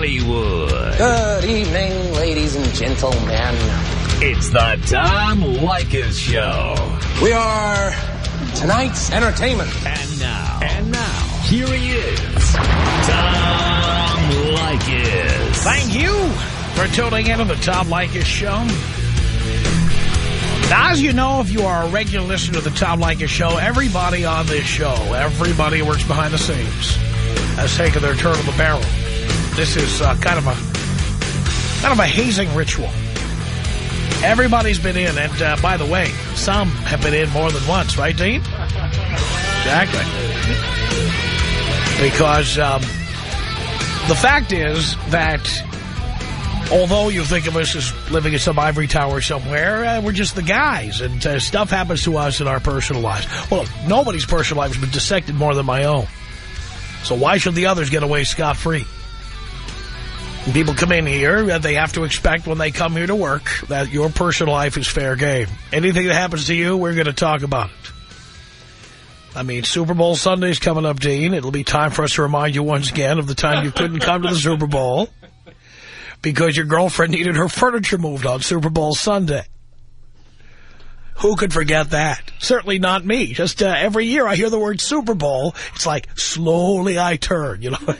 Hollywood. Good evening, ladies and gentlemen. It's the Tom Leykis Show. We are tonight's entertainment. And now. And now. Here he is. Tom Leykis. Thank you for tuning in to the Tom Leykis Show. Now, as you know, if you are a regular listener to the Tom Leykis Show, everybody on this show, everybody who works behind the scenes, has taken their turn of the barrel. This is uh, kind of a kind of a hazing ritual. Everybody's been in, and uh, by the way, some have been in more than once, right, Dean? Exactly. Because um, the fact is that although you think of us as living in some ivory tower somewhere, uh, we're just the guys, and uh, stuff happens to us in our personal lives. Well, nobody's personal life has been dissected more than my own. So why should the others get away scot-free? People come in here, they have to expect when they come here to work that your personal life is fair game. Anything that happens to you, we're going to talk about it. I mean, Super Bowl Sunday's coming up, Dean. It'll be time for us to remind you once again of the time you couldn't come to the Super Bowl because your girlfriend needed her furniture moved on Super Bowl Sunday. Who could forget that? Certainly not me. Just uh, every year I hear the word Super Bowl, it's like, slowly I turn, you know.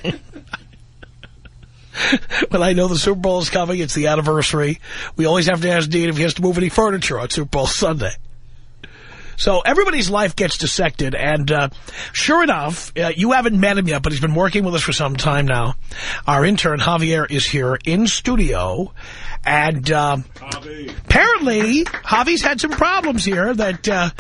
when I know the Super Bowl is coming, it's the anniversary. We always have to ask Dean if he has to move any furniture on Super Bowl Sunday. So everybody's life gets dissected, and uh, sure enough, uh, you haven't met him yet, but he's been working with us for some time now. Our intern, Javier, is here in studio, and uh, apparently Javi's had some problems here that uh,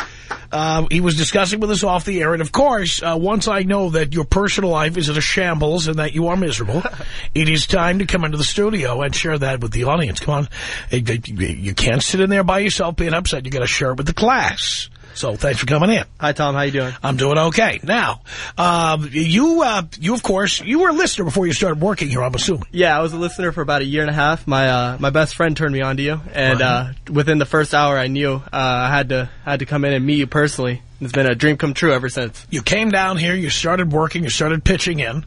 uh, he was discussing with us off the air. And, of course, uh, once I know that your personal life is in a shambles and that you are miserable, it is time to come into the studio and share that with the audience. Come on. You can't sit in there by yourself being upset. you got to share it with the class. So thanks for coming in. Hi, Tom. How you doing? I'm doing okay. Now, um, you, uh, you of course, you were a listener before you started working here, I'm assuming. Yeah, I was a listener for about a year and a half. My uh, my best friend turned me on to you, and uh, within the first hour, I knew uh, I had to had to come in and meet you personally. It's been a dream come true ever since. You came down here, you started working, you started pitching in.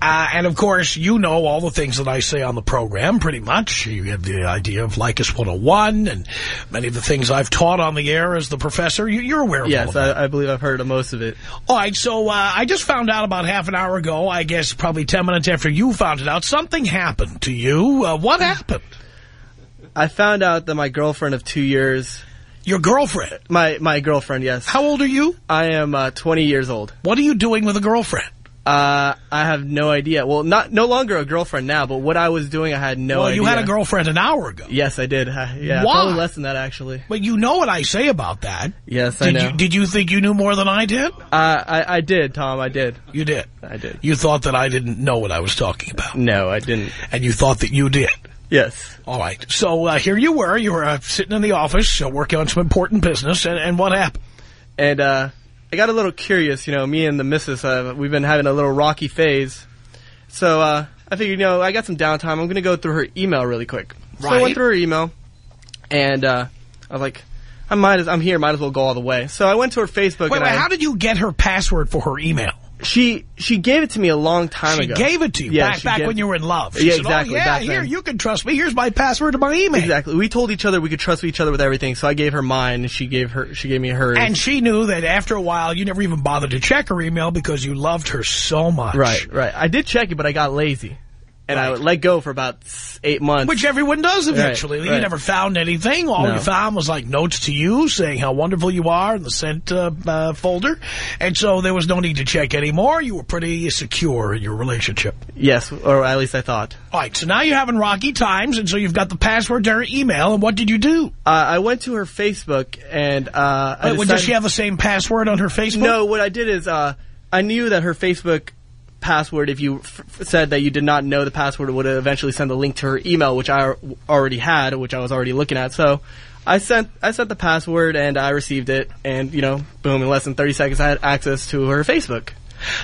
Uh, and, of course, you know all the things that I say on the program, pretty much. You have the idea of Leykis 101 and many of the things I've taught on the air as the professor. You, are aware of yes, all of that. I, I believe I've heard of most of it. All right, so uh, I just found out about half an hour ago, I guess probably 10 minutes after you found it out, something happened to you. Uh, what happened? I found out that my girlfriend of two years your girlfriend? My my girlfriend, yes. How old are you? I am uh, 20 years old. What are you doing with a girlfriend? Uh, I have no idea. Well, not no longer a girlfriend now, but what I was doing, I had no well, idea. you had a girlfriend an hour ago. Yes, I did. Uh, yeah, Why? probably less than that, actually. But you know what I say about that. Yes, did I know. You, did you think you knew more than I did? Uh, I, I did, Tom. I did. You did? I did. You thought that I didn't know what I was talking about? No, I didn't. And you thought that you did? Yes. All right. So uh, here you were. You were uh, sitting in the office uh, working on some important business. And, and what happened? And uh, I got a little curious. You know, me and the missus, uh, we've been having a little rocky phase. So uh, I figured, you know, I got some downtime. I'm going to go through her email really quick. Right. So I went through her email. And uh, I was like, I might as, I'm here. Might as well go all the way. So I went to her Facebook. Wait, and wait, I, how did you get her password for her email? She she gave it to me a long time She ago. She gave it to you Yeah, back, back when you were in love. She Yeah, said, oh, exactly, Oh, yeah, here, then. you can trust me. Here's my password to my email. Exactly. We told each other we could trust each other with everything, so I gave her mine, and she gave her she gave me hers. And she knew that after a while, you never even bothered to check her email because you loved her so much. right, right. I did check it, but I got lazy, and I Right. would let go for about eight months. Which everyone does eventually. Right, You right. never found anything. All No. you found was like notes to you saying how wonderful you are in the sent uh, uh, folder. And so there was no need to check anymore. You were pretty secure in your relationship. yes, or at least I thought. All right, so now you're having rocky times, and so you've got the password to her email. And what did you do? Uh, I went to her Facebook, and uh, I Wait, well, does she have the same password on her Facebook? No, what I did is uh, I knew that her Facebook password, if you f- said that you did not know the password, it would eventually send a link to her email, which I already had, which I was already looking at. So I sent I sent the password and I received it, and you know, boom! In less than thirty seconds, I had access to her Facebook.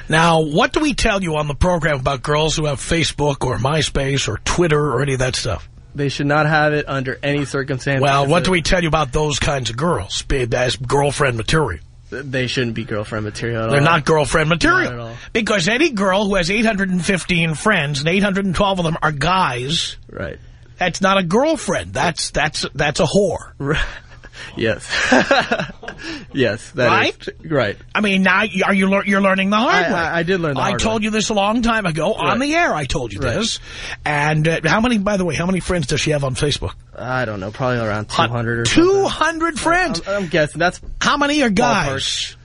Now, what do we tell you on the program about girls who have Facebook or MySpace or Twitter or any of that stuff? They should not have it under any circumstances. Well, what do we tell you about those kinds of girls as girlfriend material? They shouldn't be girlfriend material. At They're all. not girlfriend material. Not at all. Because any girl who has 815 friends and 812 of them are guys, right. that's not a girlfriend. That's that's that's a whore. Right. Yes. yes. that is Right? tr- right. I mean, now you- are you lear you're learning the hard I- way? I- I did learn the hard I told way. you this a long time ago on the air. I told you Right. this. And uh, how many? By the way, how many friends does she have on Facebook? I don't know. Probably around 200 or something. 200 friends. I'm, I'm guessing. That's, How many are guys?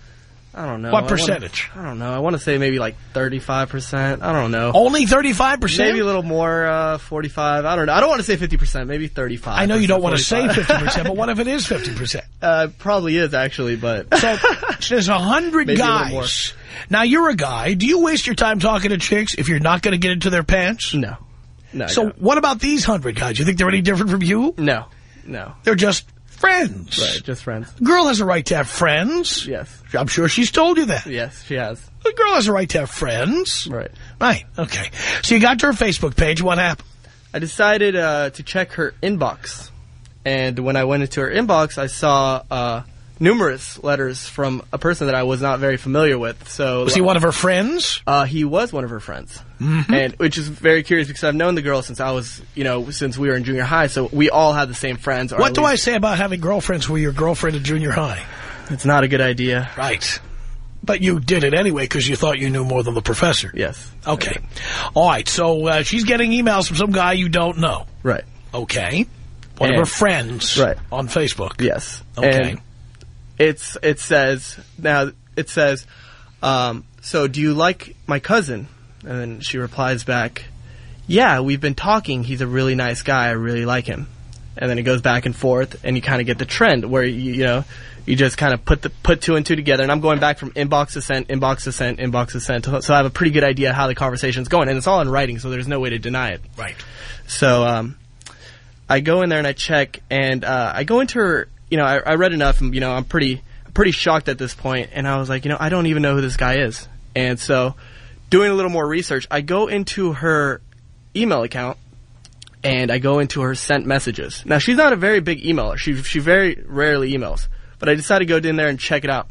I don't know. What I wanna- percentage? I don't know. I want to say maybe like 35%. I don't know. Only 35 percent. Maybe a little more, uh, 45. I don't know. I don't want to say 50%. Maybe 35. I know you don't want to say 50 percent, but what if it is 50 percent? Uh, probably is actually, but So there's a hundred Maybe a more. guys. Now you're a guy. Do you waste your time talking to chicks if you're not going to get into their pants? no. No. So what about these hundred guys? You think they're any different from you? no. No. They're just friends. Right. Just friends. Girl has a right to have friends. Yes. I'm sure she's told you that. Yes, she has. A girl has a right to have friends. Right. Right. Okay. So you got to her Facebook page. What happened? I decided uh, to check her inbox, and when I went into her inbox, I saw uh, numerous letters from a person that I was not very familiar with. So Was he one of her friends? Uh, he was one of her friends, Mm-hmm. and which is very curious because I've known the girl since I was, you know, since we were in junior high. So we all had the same friends. What do I say about having girlfriends who were your girlfriend in junior high? It's not a good idea. Right. But you did it anyway because you thought you knew more than the professor. Yes. Okay. All right. So uh, she's getting emails from some guy you don't know. Right. Okay. One of her friends Right. on Facebook. Yes. Okay. And it's it says now it says, um, so do you like my cousin? And then she replies back, Yeah, we've been talking. He's a really nice guy. I really like him. And then it goes back and forth, and you kind of get the trend where you, you know you just kind of put the put two and two together. And I'm going back from inbox to sent, inbox to sent, inbox to sent, so I have a pretty good idea how the conversation's going, and it's all in writing, so there's no way to deny it. Right. So um, I go in there and I check, and uh, I go into her. You know, I, I read enough, and you know, I'm pretty pretty shocked at this point, and I was like, you know, I don't even know who this guy is. And so, doing a little more research, I go into her email account, and I go into her sent messages. Now, she's not a very big emailer. She she very rarely emails, but I decided to go in there and check it out.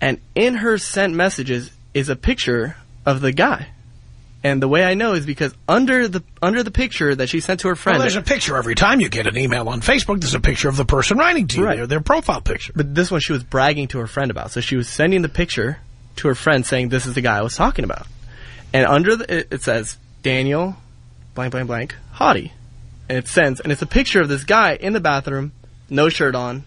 And in her sent messages is a picture of the guy. And the way I know is because under the under the picture that she sent to her Well, friend, there's a picture every time you get an email on Facebook. There's a picture of the person writing to you, Right. their, their profile picture. but this one she was bragging to her friend about. So she was sending the picture to her friend saying, "This is the guy I was talking about." And under the it, it says Daniel, blank blank blank, hottie, and it sends, and it's a picture of this guy in the bathroom, no shirt on,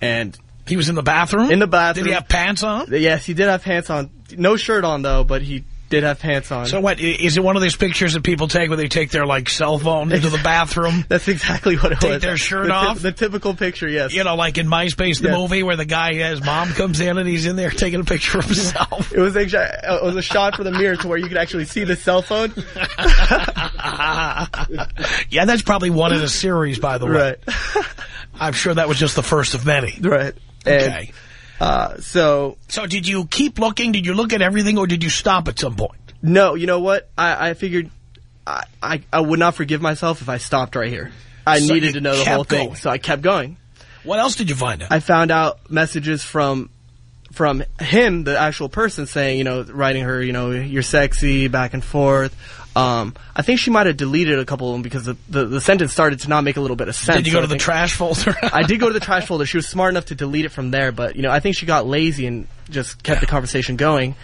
and He was in the bathroom. In the bathroom. Did he have pants on? yes, he did have pants on, no shirt on though, but he did have pants on. So what, is it one of these pictures that people take where they take their like cell phone into the bathroom? That's exactly what it Take was. their shirt the, off? The typical picture, yes. You know, like in MySpace, the Yes. movie where the guy, his mom comes in and he's in there taking a picture of himself. It was actually, uh, it was a shot for the mirror to where you could actually see the cell phone. yeah, that's probably one in a series, by the way. Right. I'm sure that was just the first of many. Right. And, Okay. Uh, so So did you keep looking? Did you look at everything or did you stop at some point? no, you know what? I, I figured I, I I would not forgive myself if I stopped right here. I So needed to know the whole thing, going. so I kept going. What else did you find out? I found out messages from from him, the actual person, saying, you know, writing her, you know, you're sexy, back and forth. Um, I think she might have deleted a couple of them because the, the, the sentence started to not make a little bit of sense. did you So go I to the trash folder? I did go to the trash folder. She was smart enough to delete it from there, but you know, I think she got lazy and just kept the conversation going.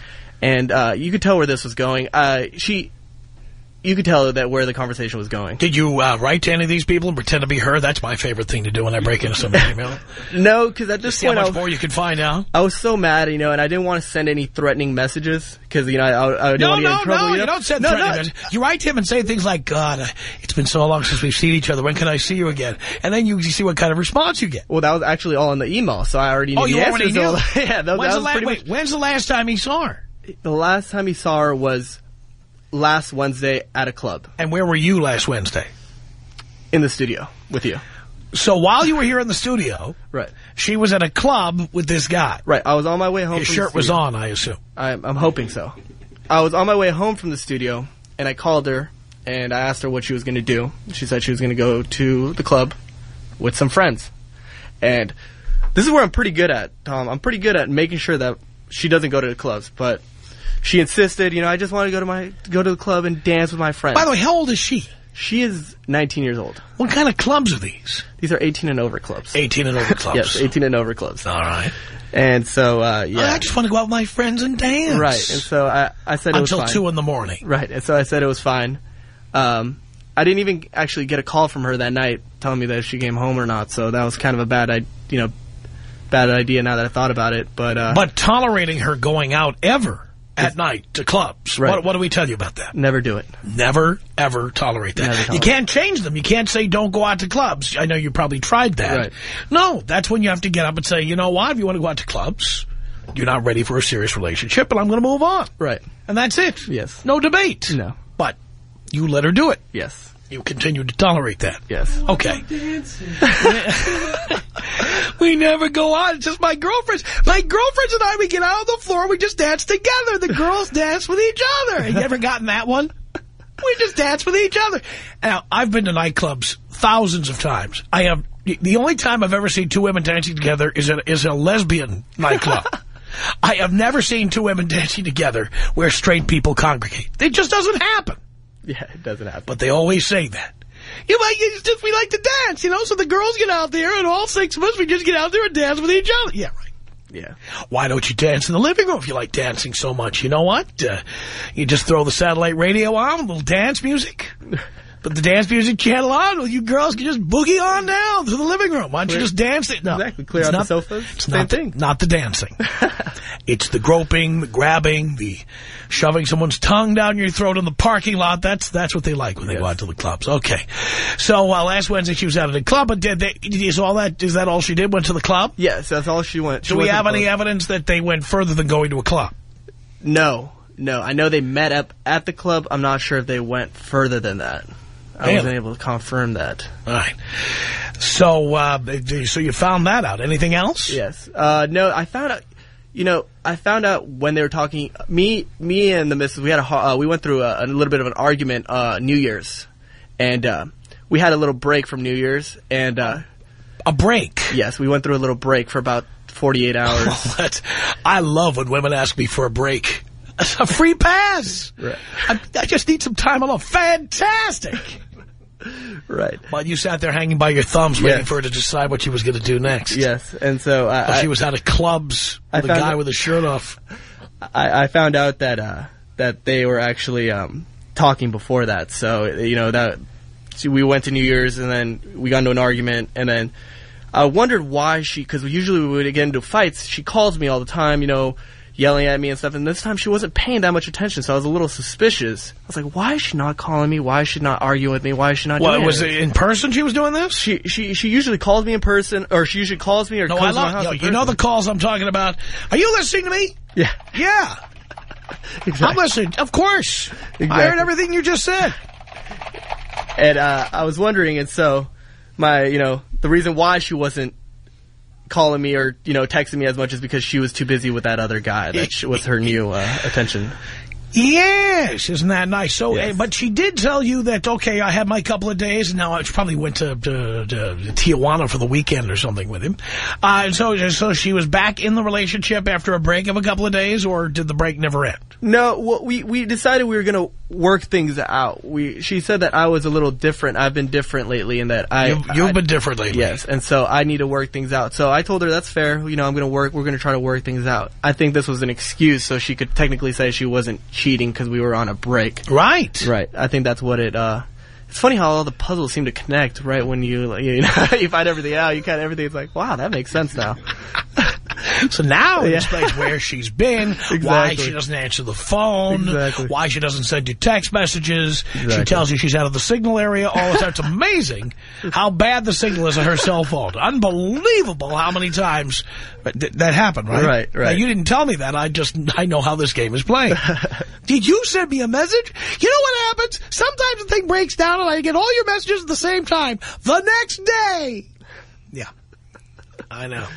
And uh, you could tell where this was going. Uh, she, you could tell that where the conversation was going. Did you uh, write to any of these people and pretend to be her? That's my favorite thing to do when I break into somebody's email. No, because at this See how point, I much was, more you can find out. I was so mad, you know, and I didn't want to send any threatening messages because you know I, I didn't No, want to get no, in trouble. no, you, you don't send no, threatening no. messages. You write to him and say things like, God, it's been so long since we've seen each other. When can I see you again? And then you, you see what kind of response you get. Well, that was actually all in the email, so I already knew Oh, the you already to knew? that. yeah, that, when's, that the was la- pretty wait, much when's the last time he saw her? the last time he saw her was last Wednesday at a club And where were you last Wednesday? in the studio with you. So while you were here in the studio, Right. she was at a club with this guy. Right. I was on my way home. His from the shirt was on, I assume. I'm, I'm hoping so. I was on my way home from the studio, and I called her, and I asked her what she was going to do. She said she was going to go to the club with some friends. And This is where I'm pretty good at, Tom. I'm pretty good at making sure that she doesn't go to the clubs, but she insisted. You know, I just want to go to my go to the club and dance with my friends. By the way, how old is she? she is 19 years old. What kind of clubs are these? These are 18 and over clubs. 18 and over clubs. Yes, 18 and over clubs. All right. And so, uh, yeah, I just want to go out with my friends and dance. right. And so I, I said it was Until fine. 2 in the morning. Right. And so I said it was fine. Um, I didn't even actually get a call from her that night telling me that if she came home or not. So that was kind of a bad, I, you know, bad idea now that I thought about it. But, uh, But tolerating her going out ever at night to clubs. Right. What, what do we tell you about that? never do it. Never, ever tolerate that. Never You can't change them. You can't say don't go out to clubs. I know you probably tried that. Right. No, that's when you have to get up and say, you know what, if you want to go out to clubs, you're not ready for a serious relationship, and I'm going to move on. Right. And that's it. Yes. No debate. No. But you let her do it. Yes. You continue to tolerate that. Yes. Okay. we never go out. It's just my girlfriends. My girlfriends and I, we get out on the floor, we just dance together. The girls dance with each other. Have you ever gotten that one? We just dance with each other. Now, I've been to nightclubs thousands of times. I have, the only time I've ever seen two women dancing together is a, is a lesbian nightclub. I have never seen two women dancing together where straight people congregate. It just doesn't happen. Yeah, it doesn't happen. But they always say that. You know, it's just we like to dance, you know, so the girls get out there and all six of us, we just get out there and dance with each other. Yeah, right. yeah. Why don't you dance in the living room if you like dancing so much? You know what? Uh, you just throw the satellite radio on, a little dance music. Put the dance music channel on. Well, you girls can just boogie on down to the living room. Why don't you just dance it? No, Exactly. Clear it's out the not- sofas. It's Same not the, thing. not the dancing. it's the groping, the grabbing, the shoving someone's tongue down your throat in the parking lot. That's that's what they like when they go out to the clubs. Okay. So uh, last Wednesday she was out at the club. But did they, is all that? Is that all she did? Went to the club? Yes, that's all she went. She Do we have any club. evidence that they went further than going to a club? No, no. I know they met up at the club. I'm not sure if they went further than that. I wasn't able to confirm that. All right. So, uh, so you found that out. Anything else? Yes. Uh, no, I found out. You know, I found out when they were talking. Me, me, and the missus. We had a. Uh, we went through a, a little bit of an argument. Uh, New Year's, and uh, we had a little break from New Year's. And uh, A break. yes, we went through a little break for about 48 hours. That's, I love when women ask me for a break. A free pass. Right. I, I just need some time alone. Fantastic. right. While you sat there hanging by your thumbs waiting Yes. for her to decide what she was going to do next. Yes, and so I, While I, she was out at clubs I with a guy out- with his shirt off. I, I found out that uh, that they were actually um, talking before that. So you know that so we went to New Year's and then we got into an argument and then I wondered why she because usually we would get into fights. She calls me all the time, you know, yelling at me and stuff. And this time she wasn't paying that much attention, so I was a little suspicious. I was like, why is she not calling me? Why is she not arguing with me? Why is she not? What, was it? in person she was doing this? She she she usually calls me in person, or she usually calls me or no, comes I to my house. love, yo, you know the calls I'm talking about. Are you listening to me? yeah Yeah. exactly. I'm listening. Of course. I heard everything you just said. And uh, I was wondering, and so my, you know, the reason why she wasn't calling me or you know texting me as much is because she was too busy with that other guy that sh- was her new uh, attention. Yes, isn't that nice? So, Yes. eh, but she did tell you that, okay, I had my couple of days, and now I probably went to, to, to Tijuana for the weekend or something with him. Uh, and so, so she was back in the relationship after a break of a couple of days, or did the break never end? No, well, we we decided we were gonna work things out. We she said that I was a little different. I've been different lately, and that I You've, you've I- been different lately. Yes, and so I need to work things out. So I told her that's fair. You know, I'm going to work. We're going to try to work things out. I think this was an excuse, so she could technically say she wasn't cheating because we were on a break. Right. Right. I think that's what it. uh It's funny how all the puzzles seem to connect right when you like, you know you find everything out. You kind of everything's like, wow, that makes sense now. So now it Yeah. explains where she's been, why she doesn't answer the phone, Exactly. why she doesn't send you text messages. She tells you she's out of the signal area all the time. It's amazing how bad the signal is on her cell phone. Unbelievable how many times th- that happened, right? Right, right. Now, you didn't tell me that. I just, I know how this game is played. Did you send me a message? You know what happens? Sometimes the thing breaks down and I get all your messages at the same time. The next day. Yeah. I know.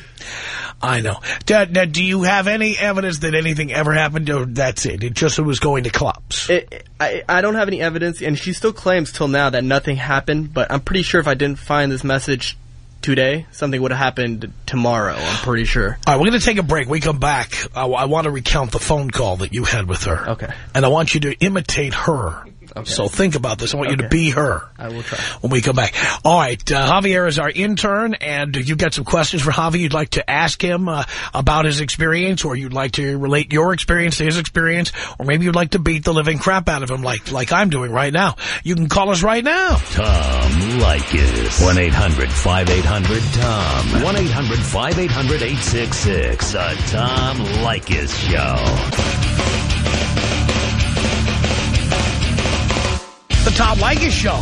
I know. Now, now, do you have any evidence that anything ever happened, or that's it? It just was going to clubs. It, I I don't have any evidence, and she still claims till now that nothing happened. But I'm pretty sure if I didn't find this message today, something would have happened tomorrow. I'm pretty sure. All right, we're going to take a break. We come back. I, I want to recount the phone call that you had with her. Okay. And I want you to imitate her. Okay. So think about this. I want you to be her. I will try. When we come back. All right, uh, Javier is our intern, and you've got some questions for Javi you'd like to ask him uh, about his experience, or you'd like to relate your experience to his experience, or maybe you'd like to beat the living crap out of him like like I'm doing right now. You can call us right now. Tom Leykis. 1-800-5800-TOM. 1-800-5800-866. The Tom Leykis Show. Tom Leykis Show.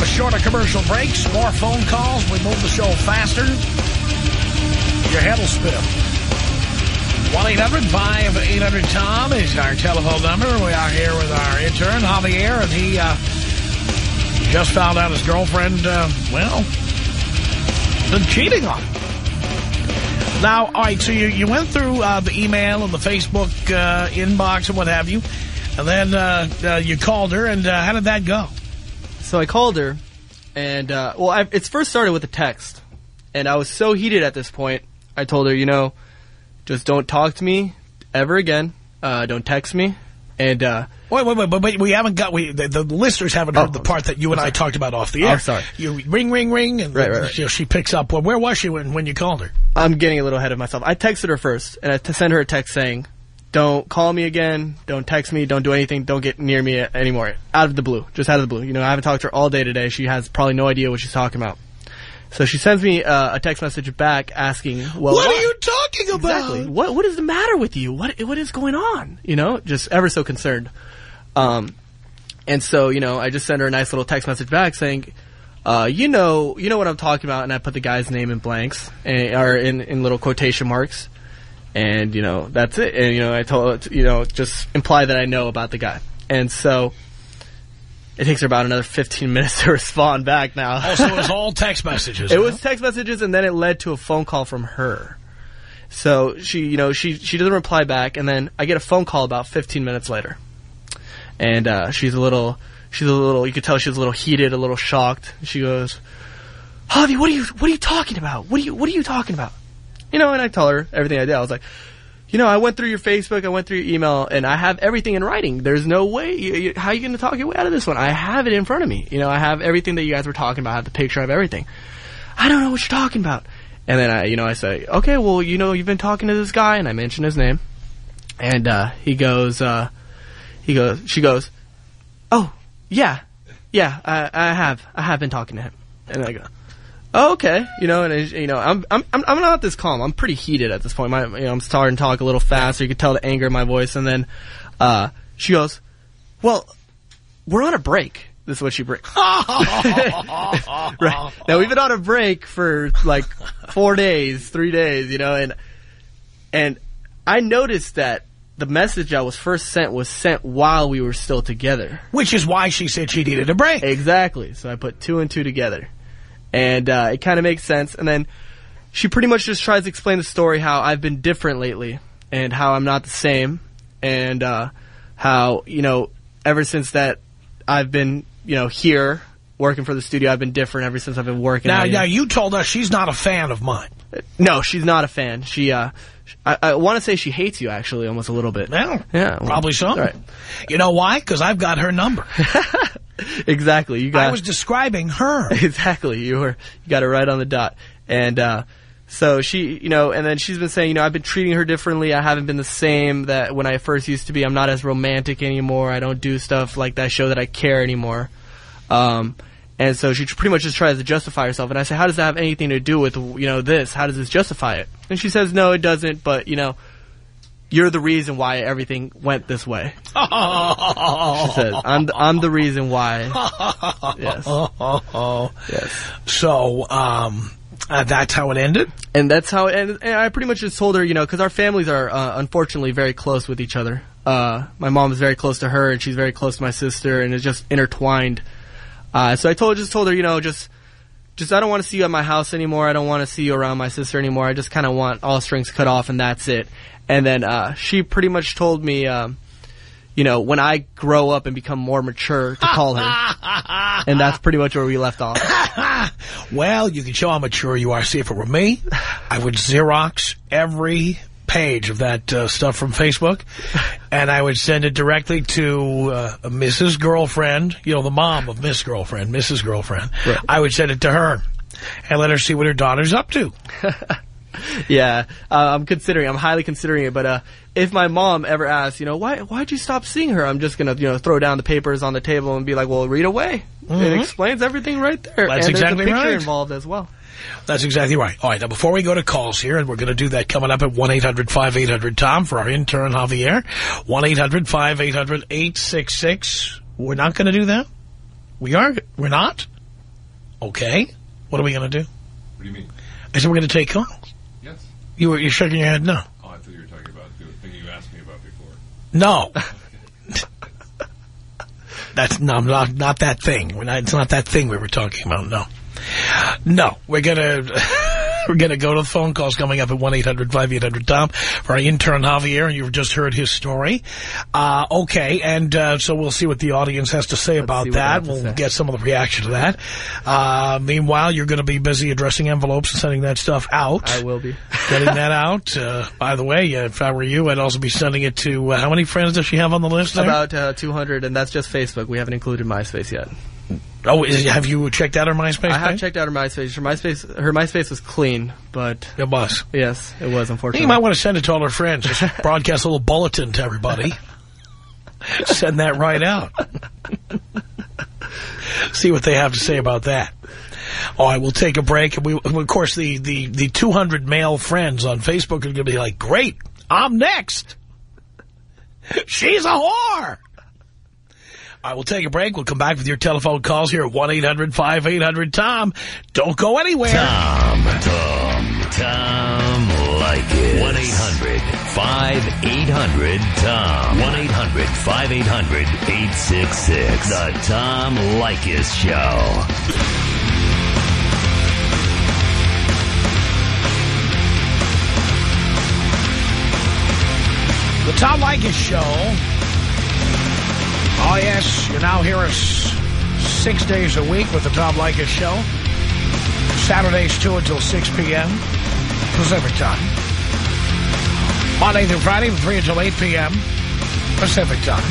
A shorter commercial breaks, more phone calls. We move the show faster. Your head will spin. 1-800-5800-TOM is our telephone number. We are here with our intern, Javier, and he uh, just found out his girlfriend, uh, well, been cheating on him. Now, all right, so you, you went through uh, the email and the Facebook uh, inbox and what have you, and then uh, uh, you called her, and uh, how did that go? So I called her, and uh, well, I, it's first started with a text, and I was so heated at this point. I told her, you know, just don't talk to me ever again. Uh, don't text me, and uh, Wait, wait, wait, but wait, we haven't got, we, the, the listeners haven't heard Oh, the part that you and I talked about off the air. Oh, sorry. You ring, ring, ring, and Right, right, right. you know, she picks up. Well, where was she when, when you called her? I'm getting a little ahead of myself. I texted her first, and I sent her a text saying, "Don't call me again. Don't text me. Don't do anything. Don't get near me anymore." Out of the blue, just out of the blue. You know, I haven't talked to her all day today. She has probably no idea what she's talking about. So she sends me uh, a text message back asking, "Well, what why- are you talking about? Exactly. What What is the matter with you? What What is going on? You know, just ever so concerned. Um, and so you know, I just sent her a nice little text message back saying, uh, you know, you know what I'm talking about, and I put the guy's name in blanks and, or in in little quotation marks, and you know that's it. And you know, I told you know just imply that I know about the guy, and so. It takes her about another 15 minutes to respond back now. Also, it was all text messages. It huh? was text messages, and then it led to a phone call from her. So she, you know, she she doesn't reply back, and then I get a phone call about 15 minutes later, and uh, she's a little, she's a little, you could tell she's a little heated, a little shocked. She goes, "Javi, what are you, what are you talking about? What are you, what are you talking about?" You know, and I tell her everything I did. I was like, you know, I went through your Facebook, I went through your email, and I have everything in writing. There's no way. You, you, how are you going to talk your way out of this one? I have it in front of me. You know, I have everything that you guys were talking about. I have the picture, I have everything. I don't know what you're talking about. And then I, you know, I say, okay, well, you know, you've been talking to this guy, and I mention his name, and uh, he goes, uh, he goes, she goes, oh, yeah, yeah, I, I have, I have been talking to him, and I go, oh, okay, you know, and you know, I'm, I'm, I'm, I'm not this calm. I'm pretty heated at this point. My, you know, I'm starting to talk a little faster. You can tell the anger in my voice, and then, uh, she goes, well, we're on a break. This is what she breaks. right. Now we've been on a break for like four days, three days, you know, and and I noticed that the message I was first sent was sent while we were still together. Which is why she said she needed a break. Exactly. So I put two and two together, and uh, it kind of makes sense. And then she pretty much just tries to explain the story how I've been different lately, and how I'm not the same, and uh, how you know ever since that I've been you know here working for the studio, I've been different ever since I've been working. Now, now you told us she's not a fan of mine. no, she's not a fan. She, uh, I, I want to say she hates you actually, almost a little bit. Well, Yeah, well, probably so. right. You know why? Because I've got her number. Exactly. You got. I was describing her. exactly. You were you got it right on the dot. And uh so she, you know, and then she's been saying, you know, I've been treating her differently. I haven't been the same that when I first used to be. I'm not as romantic anymore. I don't do stuff like that show that I care anymore. Um and so she pretty much just tries to justify herself. And I say, how does that have anything to do with, you know, this? How does this justify it? And she says, no, it doesn't, but, you know, you're the reason why everything went this way. She says, I'm the, I'm the reason why. Yes. Yes. So, um, uh, that's how it ended? and that's how and, and I pretty much just told her, you know, because our families are uh, unfortunately very close with each other. Uh, my mom is very close to her, and she's very close to my sister, and it's just intertwined. Uh, so I told just told her, you know, just just I don't want to see you at my house anymore. I don't want to see you around my sister anymore. I just kind of want all strings cut off, and that's it. And then uh, she pretty much told me, um, you know, when I grow up and become more mature to call her. and that's pretty much where we left off. well, you can show how mature you are. See, if it were me, I would Xerox every page of that uh, stuff from Facebook, and I would send it directly to uh, Mrs. Girlfriend, you know, the mom of Miss Girlfriend, Mrs. Girlfriend. Right. I would send it to her and let her see what her daughter's up to. yeah, uh, I'm considering. I'm highly considering it. But uh, if my mom ever asks, you know, why why'd you stop seeing her? I'm just gonna, you know, throw down the papers on the table and be like, well, read away. It explains everything right there. That's and exactly there's a picture right. involved as well. That's exactly right. All right, now before we go to calls here, and we're going to do that coming up at 1-800-5800-TOM for our intern Javier, 1-800-5800-866. We're not going to do that? We are? We're not? Okay. What are we going to do? What do you mean? I said we're going to take calls. Yes. You were, you're shaking your head no. Oh, I thought you were talking about the thing you asked me about before. No. That's no, not not that thing. We're not, it's not that thing we were talking about. No, no. We're gonna we're gonna go to the phone calls coming up at one eight hundred five eight hundred Tom for our intern Javier, and you've just heard his story. Uh, okay, and uh, so we'll see what the audience has to say about what they that. We'll say. get some of the reaction to that. Uh, meanwhile, you're going to be busy addressing envelopes and sending that stuff out. I will be. Getting that out. Uh, by the way, if I were you, I'd also be sending it to, uh, how many friends does she have on the list there? About uh, 200, and that's just Facebook. We haven't included MySpace yet. Oh, is, have you checked out her MySpace I have page? checked out her MySpace. Her MySpace, her MySpace was clean, but It was. yes, it was unfortunately. you might want to send it to all her friends. Just broadcast a little bulletin to everybody. send that right out. See what they have to say about that. All right, we'll take a break. And we, of course, the, the, the 200 male friends on Facebook are going to be like, great, I'm next. She's a whore. Right, we'll take a break. We'll come back with your telephone calls here at 1-800-5800-TOM. Don't go anywhere. Tom. Tom. Tom Leykis. 1-800-5800-TOM. 1-800-5800-866. The Tom Leykis Show. The Tom Leykis Show. Oh, yes, you now hear us six days a week with the Tom Leykis Show. Saturdays 2 until 6 p.m. Pacific Time. Monday through Friday from 3 until 8 p.m. Pacific Time.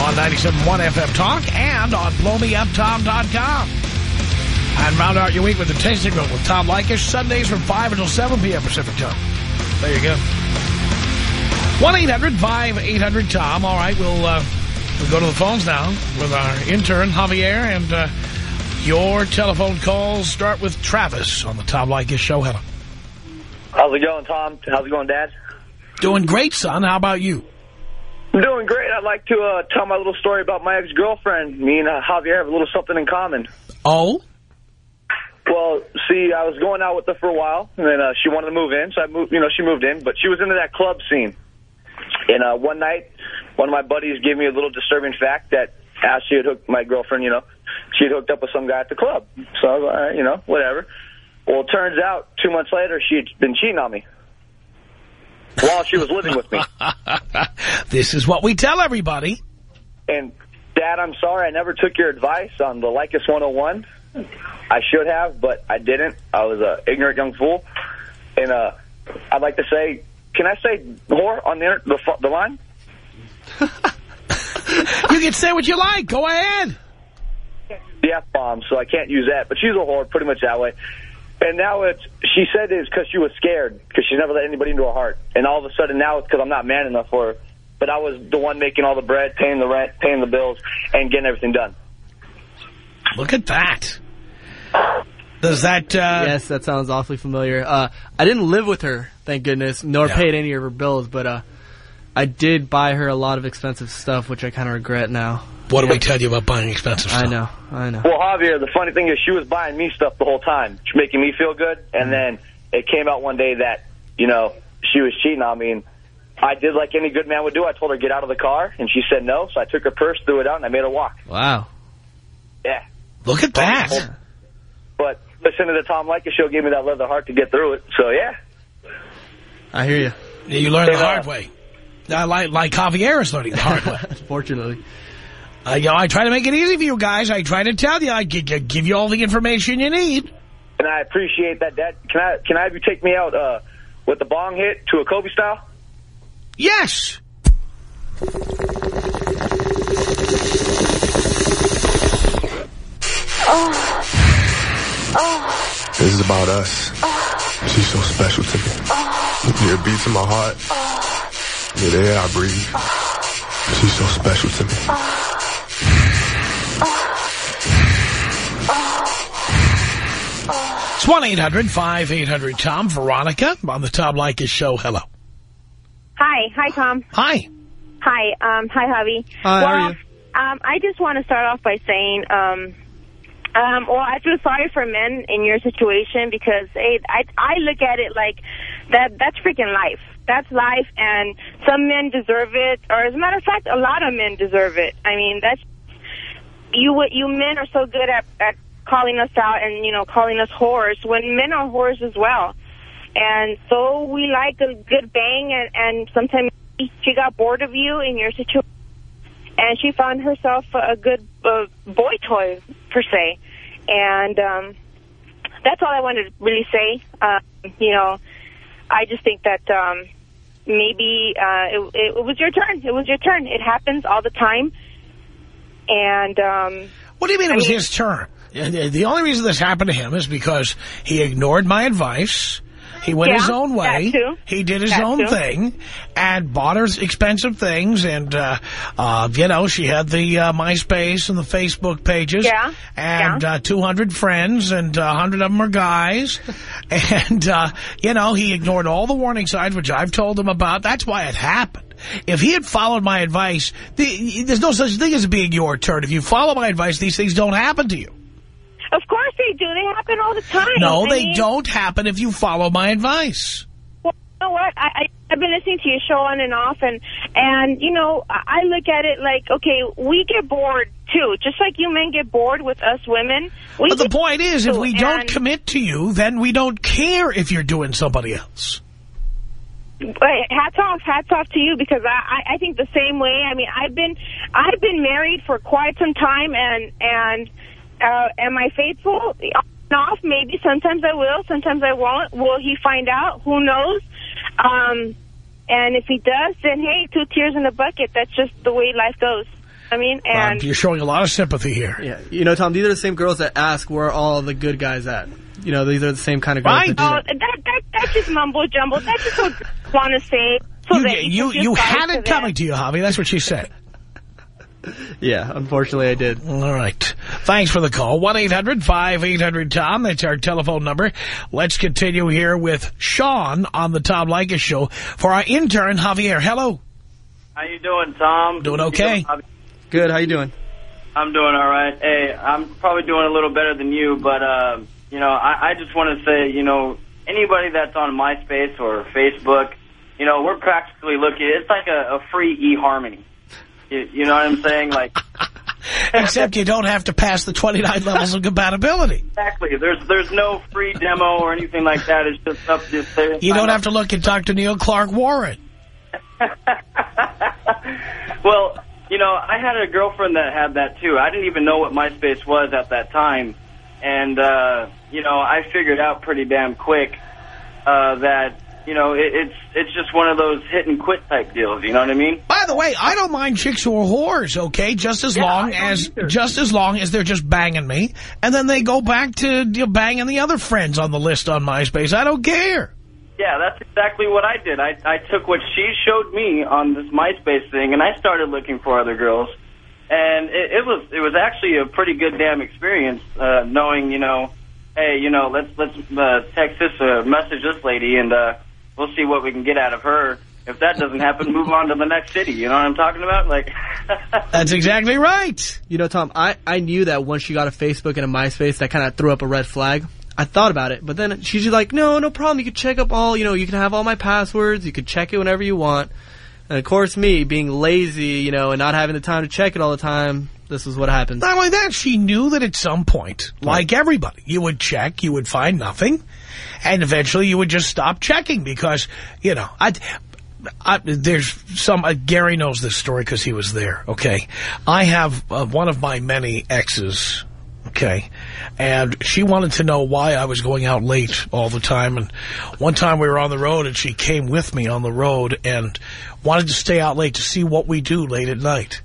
On 97.1 FM Talk and on blowmeuptom.com. And round out your week with the Tasting Room with Tom Leykis. Sundays from 5 until 7 p.m. Pacific Time. There you go. 1-800-5800-TOM. All right, we'll, uh, we'll go to the phones now with our intern, Javier, and uh, your telephone calls start with Travis on the Tom Leykis Show. Hello. How's it going, Tom? How's it going, Dad? Doing great, son. How about you? I'm doing great. I'd like to uh, tell my little story about my ex-girlfriend. Me and uh, Javier have a little something in common. Oh? Well, see, I was going out with her for a while, and then uh, she wanted to move in, so I moved. You know, she moved in, but she was into that club scene. And uh, one night, one of my buddies gave me a little disturbing fact that Ashley had hooked my girlfriend. You know, she had hooked up with some guy at the club. So I was, like, all right, you know, whatever. Well, it turns out two months later, she had been cheating on me while she was living with me. this is what we tell everybody. And, Dad, I'm sorry I never took your advice on the Leykis 101. I should have, but I didn't. I was a ignorant young fool. And uh, I'd like to say, can I say whore on the, the, the line? You can say what you like. Go ahead. The F-bomb, so I can't use that. But she's a whore, pretty much that way. And now it's, she said it's because she was scared, because she never let anybody into her heart. And all of a sudden now it's because I'm not man enough for her. But I was the one making all the bread, paying the rent, paying the bills, and getting everything done. Look at that. Does that... Uh, yes, that sounds awfully familiar. Uh, I didn't live with her, thank goodness, nor Yeah. paid any of her bills, but uh, I did buy her a lot of expensive stuff, which I kind of regret now. What do we tell you about buying expensive stuff? I know, I know. Well, Javier, the funny thing is she was buying me stuff the whole time, making me feel good. And then it came out one day that, you know, she was cheating on me. And I did like any good man would do. I told her, get out of the car. And she said no. So I took her purse, threw it out, and I made her walk. Wow. Yeah. Look at that. But listening to the Tom Leykis show gave me that leather heart to get through it. So, yeah. I hear you. You learn the hard way. Uh, like, like Javier is learning the hard way. Fortunately. Uh, you know, I try to make it easy for you guys. I try to tell you. I gi- gi- give you all the information you need. And I appreciate that, Dad. Can I can I have you take me out uh, with the bong hit to a Kobe style? Yes. This is about us. She's so special to me. Yeah, it beats in my heart. Yeah, the air I breathe. She's so special to me. It's 1-800-5800-TOM. Veronica on the Tom Leykis show. Hello. Hi. Hi, Tom. Hi. Hi. Um, hi, Javi. Hi, well, how are you? Um, I just want to start off by saying, um, um, well, I feel sorry for men in your situation because hey, I, I look at it like that. That's freaking life. That's life, and some men deserve it. Or as a matter of fact, a lot of men deserve it. I mean, that's you. You men are so good at, at calling us out and you know calling us whores when men are whores as well. And so we like a good bang, and, and sometimes she got bored of you in your situation, and she found herself a good uh, boy toy, per se. And um, that's all I wanted to really say. Um, you know, I just think that um, maybe uh, it, it was your turn. It was your turn. It happens all the time. And um, What do you mean it was mean- his turn? The only reason this happened to him is because he ignored my advice. He went Yeah, his own way. He did his That own too. thing and bought her expensive things. And, uh, uh, you know, she had the uh, MySpace and the Facebook pages. Yeah, And yeah. Uh, 200 friends and uh, 100 of them are guys. and, uh, you know, he ignored all the warning signs, which I've told him about. That's why it happened. If he had followed my advice, the, there's no such thing as being your turn. If you follow my advice, these things don't happen to you. Of course they do. They happen all the time. No, I they mean, don't happen if you follow my advice. Well, you know what? I, I I've been listening to your show on and off, and and you know I look at it like okay, we get bored too, just like you men get bored with us women. We But the point is, if we don't commit to you, then we don't care if you're doing somebody else. But hats off, hats off to you because I, I I think the same way. I mean, I've been I've been married for quite some time, and and uh, am I faithful? On off, maybe. Sometimes I will, sometimes I won't. Will he find out? Who knows? Um, and if he does, then hey, two tears in a bucket. That's just the way life goes. I mean, Um, and you're showing a lot of sympathy here. Yeah, you know, Tom, these are the same girls that ask where are all the good guys at. You know, these are the same kind of girls Right. that do oh, that. that that that's just mumbo jumbo. That's just what want to say. So You, that you, can feel you had it them. coming to you, Javi. That's what she said. Yeah, unfortunately I did. All right. Thanks for the call. 1-800-5800-TOM. That's our telephone number. Let's continue here with Sean on the Tom Leykis Show for our intern, Javier. Hello. How you doing, Tom? Doing okay. Good, how you doing? I'm doing all right. Hey, I'm probably doing a little better than you, but uh, you know, I, I just want to say, you know, anybody that's on MySpace or Facebook, you know, we're practically looking. It's like a, a free eHarmony. You, you know what I'm saying? Like Except you don't have to pass the 29 levels of compatibility. exactly. There's there's no free demo or anything like that. It's just up just there. You don't have to look at Dr. Neil Clark Warren. well, you know, I had a girlfriend that had that too. I didn't even know what MySpace was at that time, and uh, you know, I figured out pretty damn quick uh, that you know it, it's it's just one of those hit and quit type deals. You know what I mean? By the way, I don't mind chicks who are whores, okay? Just as long as just as long as they're just banging me, and then they go back to you know, banging the other friends on the list on MySpace. I don't care. Yeah, that's exactly what I did. I I took what she showed me on this MySpace thing, and I started looking for other girls. And it, it was it was actually a pretty good damn experience, uh, knowing you know, hey, you know, let's let's uh, text this, uh, message this lady, and uh, we'll see what we can get out of her. If that doesn't happen, move on to the next city. You know what I'm talking about? Like, That's exactly right. You know, Tom, I, I knew that once she got a Facebook and a MySpace, that kind of threw up a red flag. I thought about it, but then she's just like, no, no problem. You can check up all, you know, you can have all my passwords. You can check it whenever you want. And of course, me being lazy, you know, and not having the time to check it all the time, this is what happens. Not only that, she knew that at some point, like everybody, you would check, you would find nothing, and eventually you would just stop checking because, you know, I, I, there's some, uh, Gary knows this story because he was there, okay? I have uh, one of my many exes, okay? And she wanted to know why I was going out late all the time. And one time we were on the road and she came with me on the road and wanted to stay out late to see what we do late at night.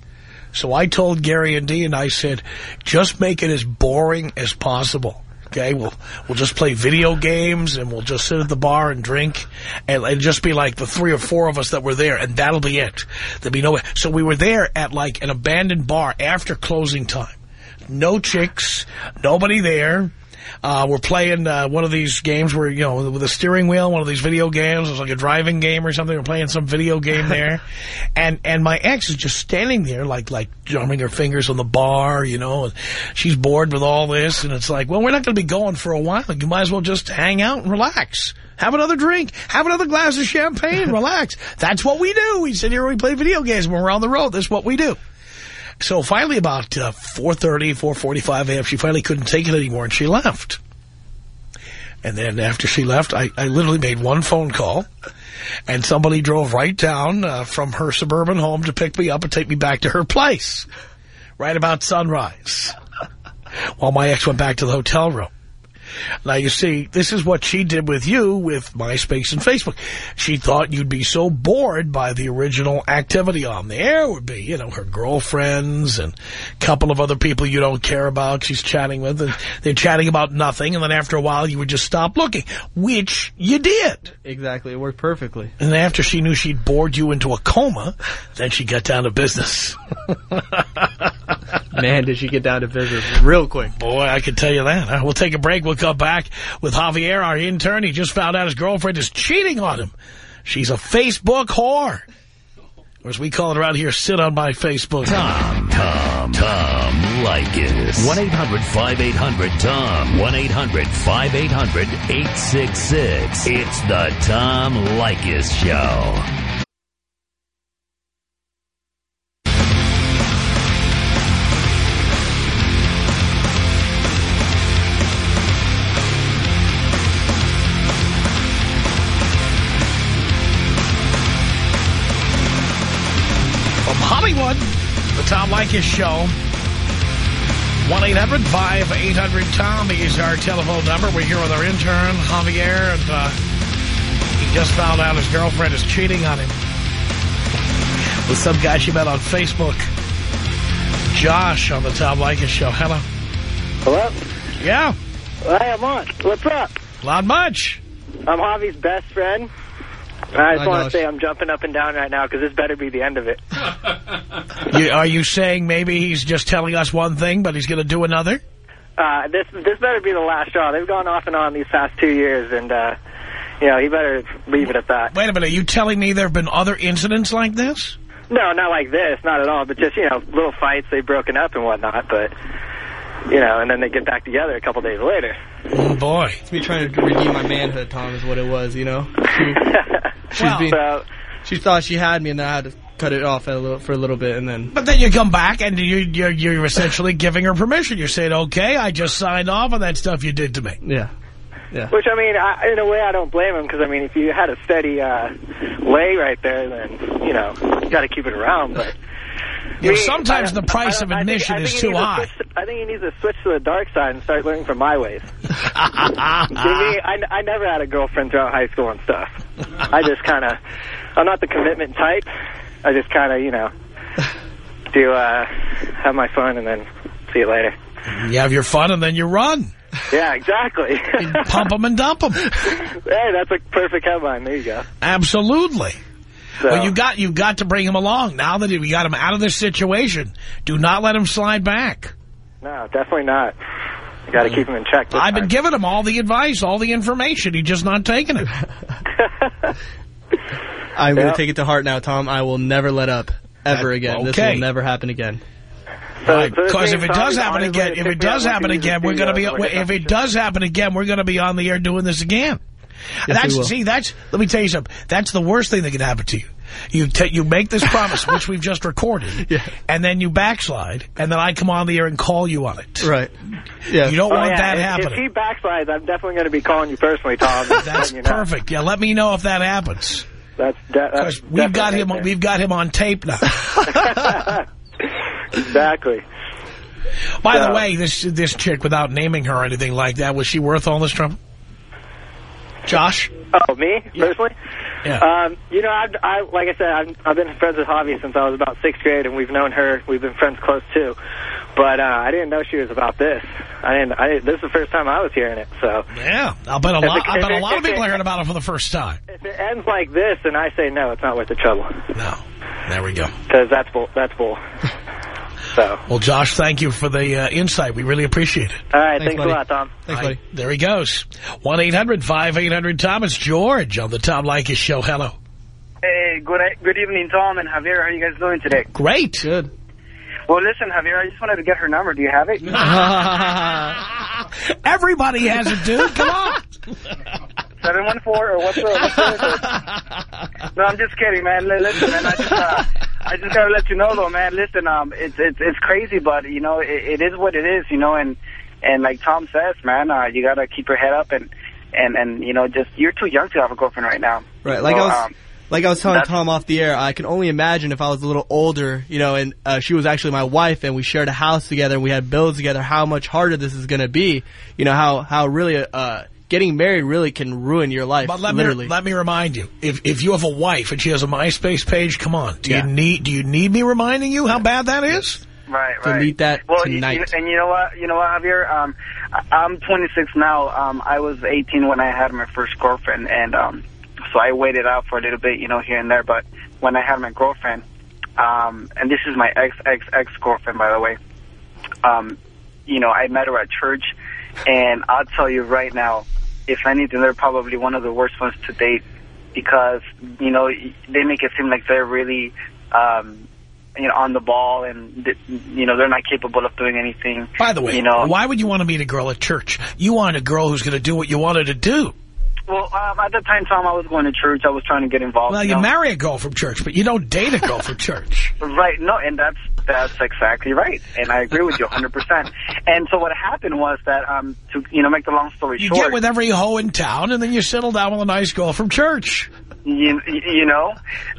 So I told Gary and Dee and I said, just make it as boring as possible. Okay, we'll we'll just play video games and we'll just sit at the bar and drink and, and just be like the three or four of us that were there and that'll be it. There'll be no. So we were there at like an abandoned bar after closing time. No chicks, nobody there. Uh, we're playing uh, one of these games where, you know, with a steering wheel, one of these video games. It was like a driving game or something. We're playing some video game there. and and my ex is just standing there like, like drumming her fingers on the bar, you know. And she's bored with all this. And it's like, well, we're not going to be going for a while. You might as well just hang out and relax. Have another drink. Have another glass of champagne. relax. That's what we do. We sit here and we play video games when we're on the road. That's what we do. So finally about uh, 4.30, 4.45 a.m., she finally couldn't take it anymore, and she left. And then after she left, I, I literally made one phone call, and somebody drove right down uh, from her suburban home to pick me up and take me back to her place, right about sunrise, while my ex went back to the hotel room. Now, you see, this is what she did with you with MySpace and Facebook. She thought you'd be so bored by the original activity on there. It would be, you know, her girlfriends and a couple of other people you don't care about she's chatting with. And they're chatting about nothing. And then after a while, you would just stop looking, which you did. Exactly. It worked perfectly. And after she knew she'd bored you into a coma, then she got down to business. Man, did she get down to business real quick. Boy, I can tell you that. We'll take a break. We'll come back with Javier, our intern. He just found out his girlfriend is cheating on him. She's a Facebook whore. Or as we call it around here, sit on my Facebook. Tom, Tom, Tom Leykis. 1-800-5800-TOM. 1-800-5800-866. It's the Tom Leykis Show. Hollywood, the Tom Leykis Show. 1-800-5800-TOM is our telephone number. We're here with our intern, Javier, and uh, he just found out his girlfriend is cheating on him. With some guy she met on Facebook. Josh on the Tom Leykis Show. Hello. Hello? Yeah. Hey, I'm on. What's up? Not much. I'm Javi's best friend. I just Hi, want Josh. to say I'm jumping up and down right now because this better be the end of it. You, are you saying maybe he's just telling us one thing, but he's going to do another? Uh, this this better be the last straw. They've gone off and on these past two years, and uh, you know he better leave it at that. Wait a minute. Are you telling me there have been other incidents like this? No, not like this, not at all. But just you know, little fights. They've broken up and whatnot, but you know, and then they get back together a couple days later. Oh, boy. It's me trying to redeem my manhood, Tom, is what it was, you know? She, she's Well- being, So, she thought she had me, and then I had to cut it off a little, for a little bit, and then... But then you come back and you, you're, you're essentially giving her permission. You're saying, okay, I just signed off on that stuff you did to me. Yeah. Yeah. which I mean, I, in a way, I don't blame him because I mean, if you had a steady uh, lay right there, then you know, you got to keep it around. But You know, sometimes the price of I think- admission I think is too needs to high. I think he needs to switch to the dark side and start learning from my ways. Me, I, I never had a girlfriend throughout high school and stuff. I just kind of, I'm not the commitment type. I just kind of, you know, do uh, have my fun and then see you later. You have your fun and then you run. Yeah, exactly. Pump them and dump them. hey, that's a perfect headline. There you go. Absolutely. So, Well, you got you got to bring him along. Now that we got him out of this situation, do not let him slide back. no, definitely not. You got to keep him in check. I've been time. giving him all the advice, all the information. He's just not taking it. I'm Yeah. going to take it to heart now, Tom. I will never let up ever That- again. This will never happen again. So- Right, so because if it does happen on his way again, if it does happen again, we're going to be. If it does happen again, we're going to be on the air doing this again. Yes, that's will. see, that's. Let me tell you something. That's the worst thing that can happen to you. You ta you make this promise, which we've just recorded, Yeah. and then you backslide, and then I come on the air and call you on it. Right. Yeah. You don't Oh, want yeah, that if, happening. If he backslides, I'm definitely going to be calling you personally, Tom. That's you know. perfect. Yeah, let me know if that happens. That's, that, that's Because we've got him. definitely We've got him on tape now. exactly. By the uh, way, this this chick, without naming her or anything like that, was she worth all this trouble? Josh? Oh, me personally? Yeah. Um, you know, I, I like I said, I've, I've been friends with Javi since I was about sixth grade, and we've known her. We've been friends close too. But uh, I didn't know she was about this. I didn't. I this is the first time I was hearing it. So Yeah, I'll bet a lot. it- I bet a lot of people it- heard about it for the first time. if it ends like this, and I say no, it's not worth the trouble. No, there we go. Because that's bull. That's bull. So, Well, Josh, thank you for the uh, insight. We really appreciate it. all right. Thanks, Thanks, a lot, Tom. Thanks, All buddy. right, there he goes. 1-800-5800-TOM. It's George on the Tom Leykis Show. Hello. Hey, good good evening, Tom and Javier. How are you guys doing today? Great. Good. Well, listen, Javier, I just wanted to get her number. Do you have it? Everybody has it, dude. Come on. 714 or what's the, what's the No, I'm just kidding, man. Listen, man, I just, uh, I just gotta let you know, though, man. Listen, um, it's it's it's crazy, but you know, it, it is what it is, you know, and and like Tom says, man, uh, you gotta keep your head up and and and you know, just you're too young to have a girlfriend right now. Right, like So, I was, um, like I was telling Tom off the air. I can only imagine if I was a little older, you know, and uh, she was actually my wife, and we shared a house together, and we had bills together. How much harder this is going to be? You know how how really uh, getting married really can ruin your life. But let literally. me let me remind you: if if you have a wife and she has a MySpace page, come on. Do Yeah. you need Do you need me reminding you how bad that is? Right, right. Delete that well, tonight. You, and you know what? You know what, Javier? Um, I- I'm 26 now. Um, I was 18 when I had my first girlfriend, and um, so I waited out for a little bit, you know, here and there. But when I had my girlfriend, um, and this is my ex ex ex girlfriend, by the way. Um, you know, I met her at church, and I'll tell you right now, if anything, they're probably one of the worst ones to date because you know they make it seem like they're really um, you know on the ball and you know they're not capable of doing anything. By the way, you know, why would you want to meet a girl at church? You want a girl who's going to do what you wanted to do. well um, at the time, Tom, I was going to church. I was trying to get involved. Well, you know? marry a girl from church, but you don't date a girl from church. Right, no, and that's that's exactly right, and I agree with you 100. percent And so what happened was that um to you know make the long story You short, get with every hoe in town, and then you settle down with a nice girl from church. you, you know,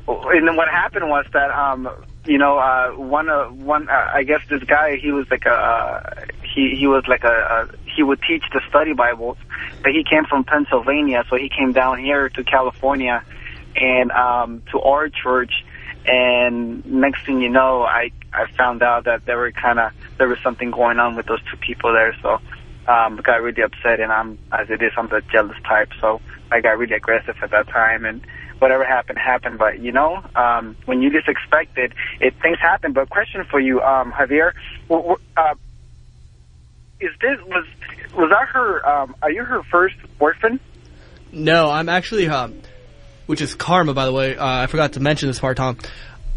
and then what happened was that, um, you know, uh, one, uh, one, uh, I guess this guy, he was like a, uh, he, he was like a, a, he would teach the study Bibles, but he came from Pennsylvania, so he came down here to California and, um, to our church, and next thing you know, I, I found out that there were kind of, there was something going on with those two people there, so, um, got really upset, and I'm, as it is, I'm the jealous type, so I got really aggressive at that time, and whatever happened, happened. But, you know, um, when you least expect it, it, things happen. But question for you, um, Javier, uh, is this, was, was that her, um, are you her first boyfriend? No, I'm actually, um, which is karma, by the way. Uh, I forgot to mention this part, Tom.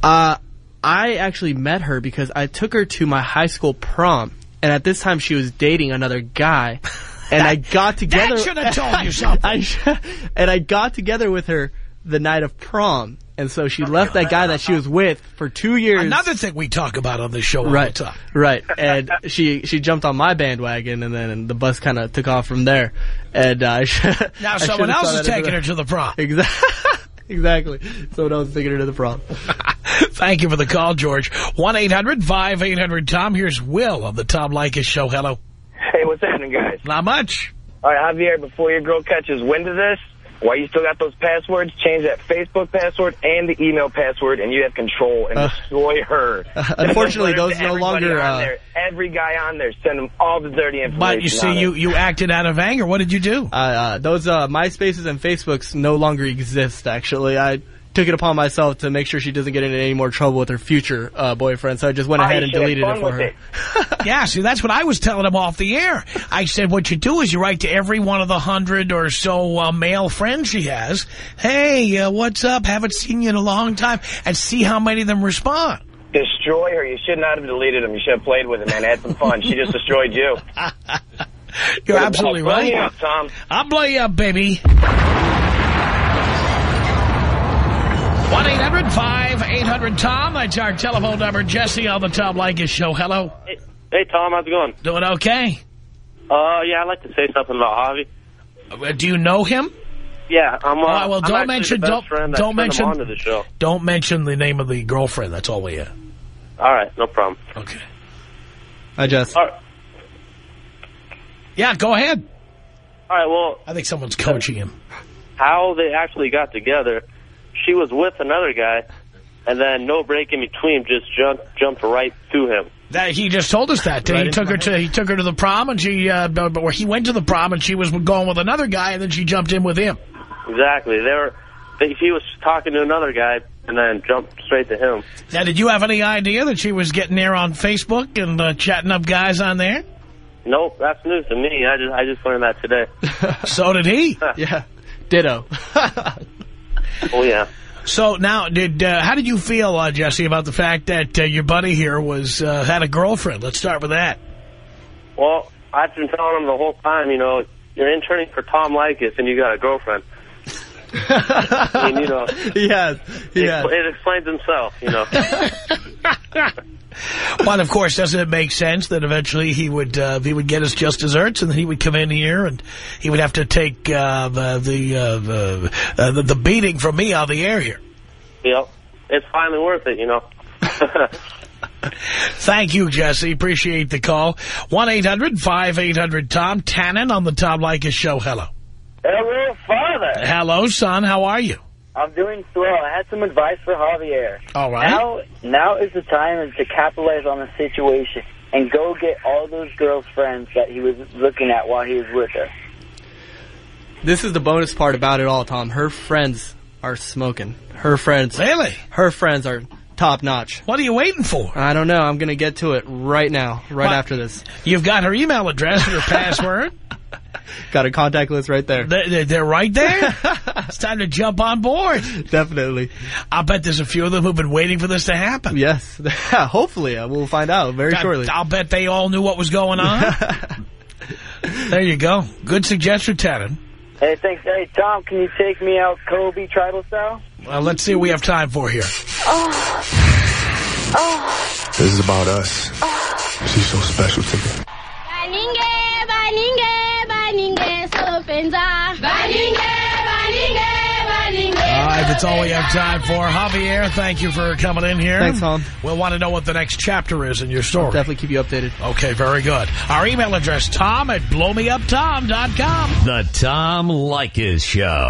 Uh, I actually met her because I took her to my high school prom, and at this time she was dating another guy, and I got together. That should have told you something. I and I got together with her the night of prom, and so she left that guy that she was with for two years. Another thing we talk about on this show all Right, the time. right, and she she jumped on my bandwagon, and then the bus kind of took off from there. And uh, Now someone else is taking her to the prom. Exactly. exactly. Someone else is taking her to the prom. Thank you for the call, George. 1-800-5800-TOM. Here's Will of the Tom Leykis Show. Hello. Hey, what's happening, guys? Not much. All right, Javier, before your girl catches wind of this, while you still got those passwords, change that Facebook password and the email password, and you have control and Uh, destroy her. unfortunately, those no longer, on uh, there. Every guy on there, send them all the dirty information. But you see, you, you acted out of anger. What did you do? Uh, uh, those uh, MySpaces and Facebooks no longer exist. Actually, I took it upon myself to make sure she doesn't get into any more trouble with her future uh, boyfriend. So I just went ahead you and deleted it for with her. yeah, see, that's what I was telling him off the air. I said, what you do is you write to every one of the hundred or so uh, male friends she has, hey, uh, what's up? Haven't seen you in a long time, and see how many of them respond. Destroy her. You should not have deleted them. You should have played with it, and Had some fun. she just destroyed you. You're absolutely Blow me right. up, Tom. I'll blow you up, baby. 1-800-5800-TOM. That's our telephone number. Jesse on the Tom Leykis Show. Hello. Hey, hey, Tom, how's it going? Doing okay. Uh, yeah, I'd like to say something about Javi. Uh, Do you know him? Yeah, I'm. Uh, All right, well, don't actually mention- the don't- friend that don't turned him mention- onto the show. Don't mention the name of the girlfriend. That's all we have. All right, no problem. Okay. Hi, just. All right, Yeah, go ahead. all right well, I think someone's coaching him. how they actually got together, she was with another guy, and then no break in between, just jumped jumped right to him. That he just told us that. Right he took her my to he took her to the prom and she uh, but- or he went to the prom and she was going with another guy and then she jumped in with him. Exactly. They were. They, he was talking to another guy, and then jumped straight to him. Now, did you have any idea that she was getting there on Facebook and uh, chatting up guys on there? Nope, that's news to me. I just I just learned that today. So did he. yeah. Ditto. oh yeah. So now, did uh, how did you feel, uh, Jesse, about the fact that uh, your buddy here was uh, had a girlfriend? Let's start with that. Well, I've been telling him the whole time, you know, you're interning for Tom Leykis and you got a girlfriend. Mean, you know, he has. He it, it explains himself, you know. But of course, doesn't it make sense that eventually he would uh, he would get his just desserts, and then he would come in here and he would have to take uh, the the, uh, the, uh, the the beating from me on the air here. know, it's finally worth it, you know. Thank you, Jesse. Appreciate the call. one 800 tom Tannen on the Tom Leykis show. Hello. Hello, son. How are you? I'm doing swell. I had some advice for Javier. All right. Now, now is the time to capitalize on the situation and go get all those girls' friends that he was looking at while he was with her. This is the bonus part about it all, Tom. Her friends are smoking. Her friends. Really? Her friends are top notch. What are you waiting for? I don't know. I'm going to get to it right now, right What? after this. You've got her email address and her password. Got a contact list right there. They're, they're- they're right there. it's time to jump on board. Definitely. I'll bet there's a few of them who've been waiting for this to happen. Yes. Hopefully, uh, we'll find out very I- shortly. I'll bet they all knew what was going on. there you go. Good suggestion, Tannen. Hey, thanks. Hey, Tom, can you take me out Kobe tribal style? Well, let's see what we have time for here. Oh This is about us. She's so special to me. Baninge, baninge, baninge, sopenza. Baninge, baninge, baninge. All right, that's all we have time for. Javier, thank you for coming in here. Thanks, Tom. We'll want to know what the next chapter is in your story. Definitely keep you updated. Okay, very good. Our email address, tom at blowmeuptom.com. The Tom Leykis Show.